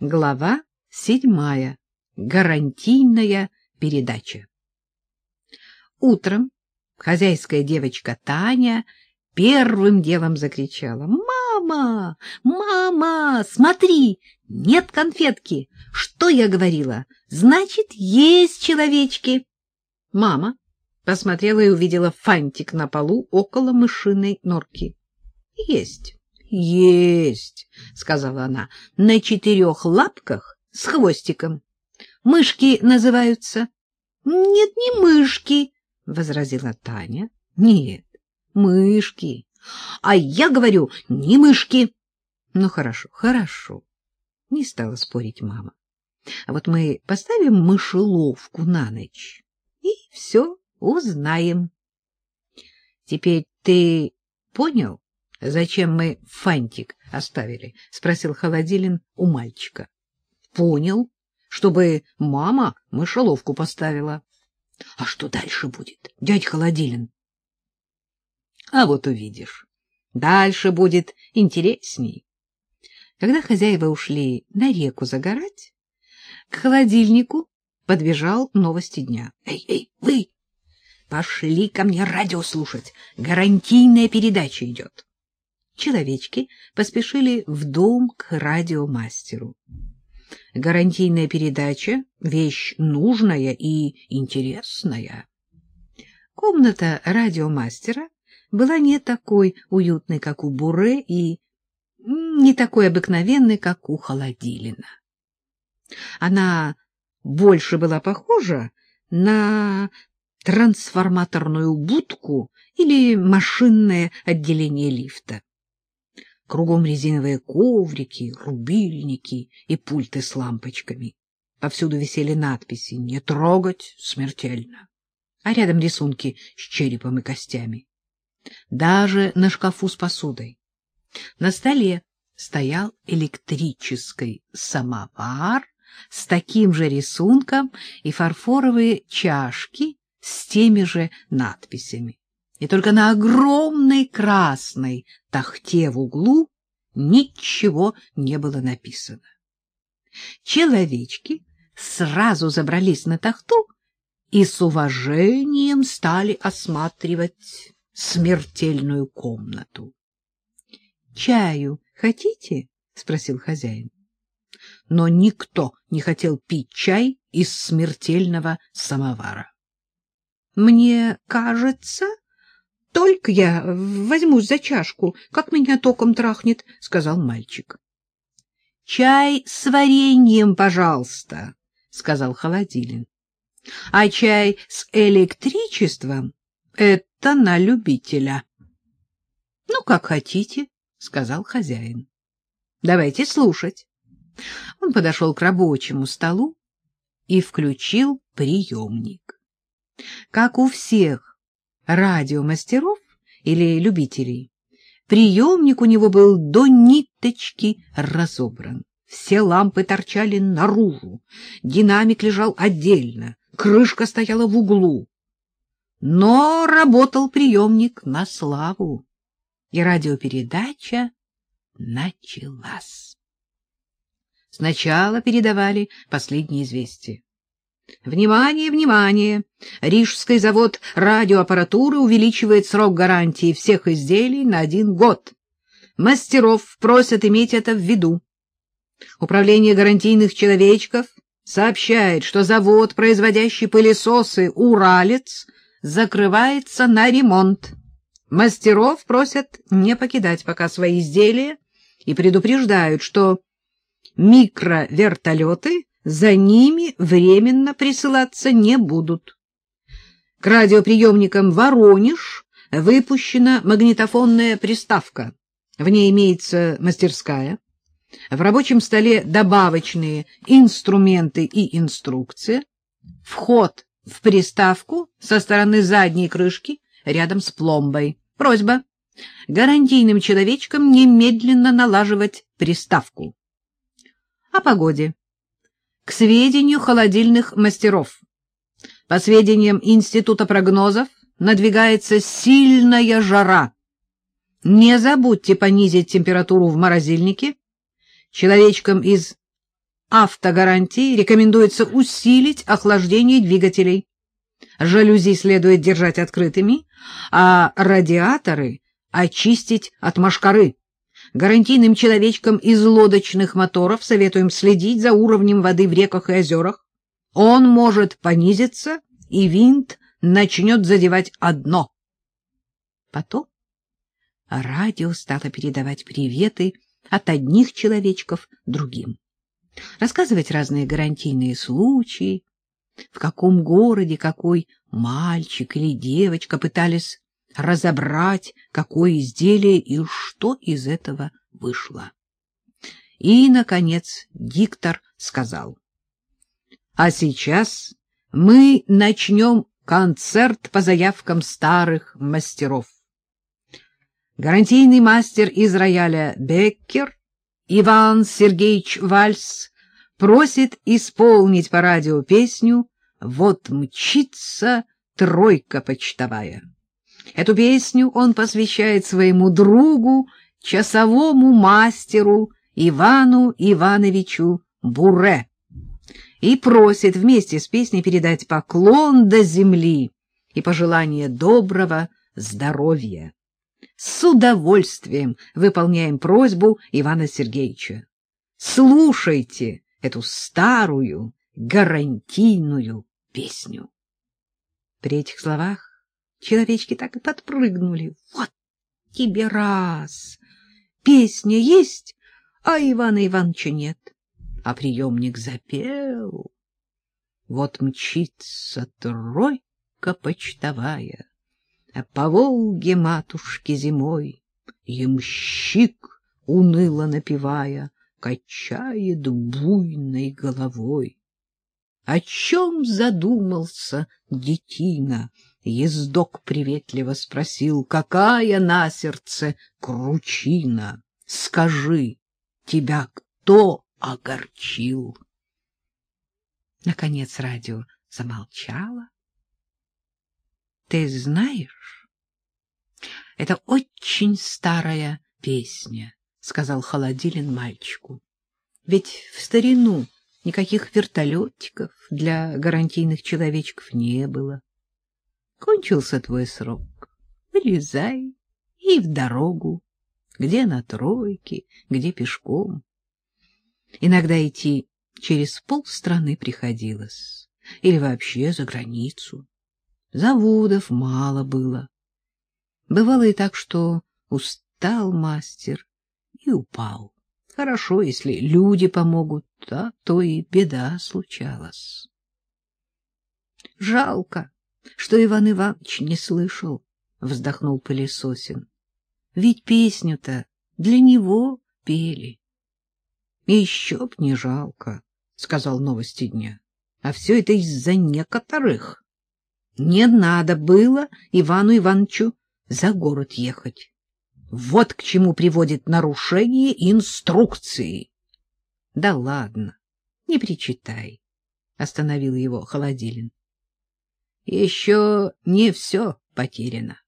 Глава седьмая. Гарантийная передача. Утром хозяйская девочка Таня первым делом закричала. «Мама! Мама! Смотри! Нет конфетки! Что я говорила? Значит, есть человечки!» Мама посмотрела и увидела фантик на полу около мышиной норки. «Есть!» Есть, сказала она. На четырех лапках с хвостиком. Мышки называются. Нет, не мышки, возразила Таня. Нет, мышки. А я говорю, не мышки. Ну хорошо, хорошо. Не стала спорить мама. А вот мы поставим мышеловку на ночь и все узнаем. Теперь ты понял? — Зачем мы фантик оставили? — спросил Холодилин у мальчика. — Понял, чтобы мама мышеловку поставила. — А что дальше будет, дядь Холодилин? — А вот увидишь. Дальше будет интересней. Когда хозяева ушли на реку загорать, к холодильнику подбежал новости дня. — Эй, эй, вы! Пошли ко мне радио слушать. Гарантийная передача идет человечки поспешили в дом к радиомастеру. Гарантийная передача — вещь нужная и интересная. Комната радиомастера была не такой уютной, как у Буре, и не такой обыкновенной, как у Холодилина. Она больше была похожа на трансформаторную будку или машинное отделение лифта. Кругом резиновые коврики, рубильники и пульты с лампочками. Повсюду висели надписи «Не трогать смертельно», а рядом рисунки с черепом и костями. Даже на шкафу с посудой. На столе стоял электрический самовар с таким же рисунком и фарфоровые чашки с теми же надписями и только на огромной красной тахте в углу ничего не было написано. Человечки сразу забрались на тахту и с уважением стали осматривать смертельную комнату. — Чаю хотите? — спросил хозяин. Но никто не хотел пить чай из смертельного самовара. — Мне кажется, только я возьмусь за чашку, как меня током трахнет, — сказал мальчик. — Чай с вареньем, пожалуйста, — сказал Холодилин. — А чай с электричеством — это на любителя. — Ну, как хотите, — сказал хозяин. — Давайте слушать. Он подошел к рабочему столу и включил приемник. Как у всех радиомастеров или любителей. Приемник у него был до ниточки разобран. Все лампы торчали наружу, динамик лежал отдельно, крышка стояла в углу. Но работал приемник на славу, и радиопередача началась. Сначала передавали последние известия. Внимание, внимание! Рижский завод радиоаппаратуры увеличивает срок гарантии всех изделий на один год. Мастеров просят иметь это в виду. Управление гарантийных человечков сообщает, что завод, производящий пылесосы «Уралец», закрывается на ремонт. Мастеров просят не покидать пока свои изделия и предупреждают, что микровертолеты за ними временно присылаться не будут. К радиоприемникам «Воронеж» выпущена магнитофонная приставка. В ней имеется мастерская. В рабочем столе добавочные инструменты и инструкция. Вход в приставку со стороны задней крышки рядом с пломбой. Просьба гарантийным человечкам немедленно налаживать приставку. О погоде к сведению холодильных мастеров. По сведениям Института прогнозов, надвигается сильная жара. Не забудьте понизить температуру в морозильнике. Человечкам из автогарантии рекомендуется усилить охлаждение двигателей. Жалюзи следует держать открытыми, а радиаторы очистить от мошкары. Гарантийным человечкам из лодочных моторов советуем следить за уровнем воды в реках и озерах. Он может понизиться, и винт начнет задевать одно. Потом радио стало передавать приветы от одних человечков другим. Рассказывать разные гарантийные случаи, в каком городе какой мальчик или девочка пытались разобрать, какое изделие и что из этого вышло. И, наконец, диктор сказал, «А сейчас мы начнем концерт по заявкам старых мастеров. Гарантийный мастер из рояля Беккер Иван Сергеевич Вальс просит исполнить по радио песню «Вот мчится тройка почтовая». Эту песню он посвящает своему другу, часовому мастеру Ивану Ивановичу Буре и просит вместе с песней передать поклон до земли и пожелание доброго здоровья. С удовольствием выполняем просьбу Ивана Сергеевича. Слушайте эту старую гарантийную песню. При этих словах человечки так и подпрыгнули. Вот тебе раз! Песня есть, а Ивана Ивановича нет. А приемник запел. Вот мчится тройка почтовая, а по Волге матушки зимой ямщик, уныло напевая, качает буйной головой. О чем задумался детина? Ездок приветливо спросил, какая на сердце кручина? Скажи, тебя кто огорчил? Наконец радио замолчало. Ты знаешь, это очень старая песня, сказал Холодилин мальчику. Ведь в старину никаких вертолетиков для гарантийных человечков не было. Кончился твой срок. Вылезай и в дорогу. Где на тройке, где пешком. Иногда идти через полстраны приходилось. Или вообще за границу. Заводов мало было. Бывало и так, что устал мастер и упал. Хорошо, если люди помогут, а то и беда случалась. Жалко, что Иван Иванович не слышал, — вздохнул Пылесосин. Ведь песню-то для него пели. — Еще б не жалко, — сказал новости дня. — А все это из-за некоторых. Не надо было Ивану Ивановичу за город ехать. Вот к чему приводит нарушение инструкции. — Да ладно, не причитай, — остановил его Холодилин. Еще не все потеряно.